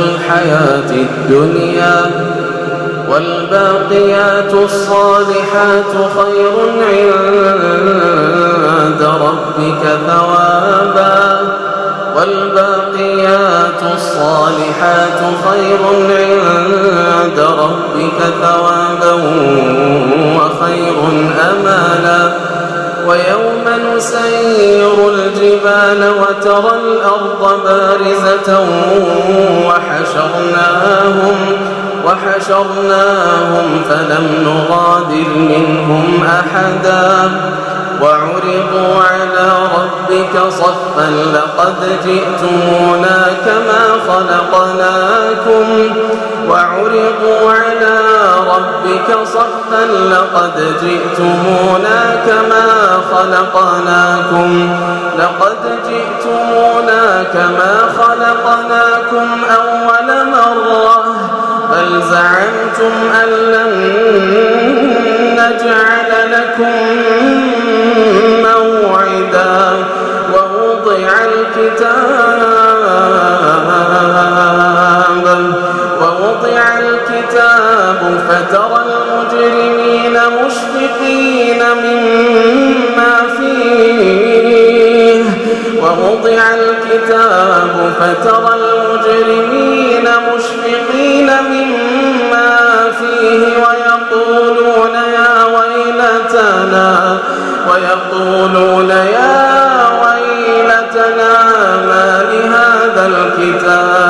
الحياة الدنيا والباقيات الصالحات خير عند ربك ثوابا والباقيات الصالحات خير عند ربك ثوابا وخير أمالا ويوم نسير الجبال وترى الأرض بارزة وحشرناهم وحشرناهم فلم نغادر منهم أحدا وعرضوا على ربك صفا لقد جئتمونا كما خلقناكم وعرضوا على ربك صفا لقد جئتمونا كما خلقناكم لقد جئتمونا كما ووضع الكتاب فترى المجرمين مشفقين مما فيه ويقولون يا ويلتنا ويقولون يا ويلتنا ما لهذا الكتاب؟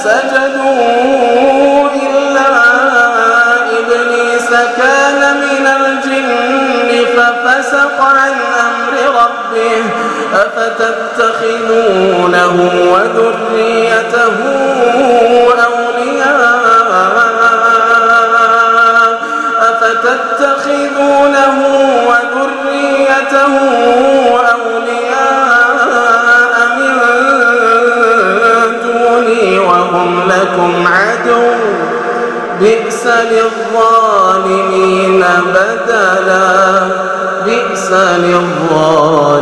فسجدوا إلا إبليس كان من الجن ففسق عن أمر ربه أفتتخذونه وذريته أولياء أفتتخذونه وذريته عدو بئس للظالمين بدلا بئس للظالمين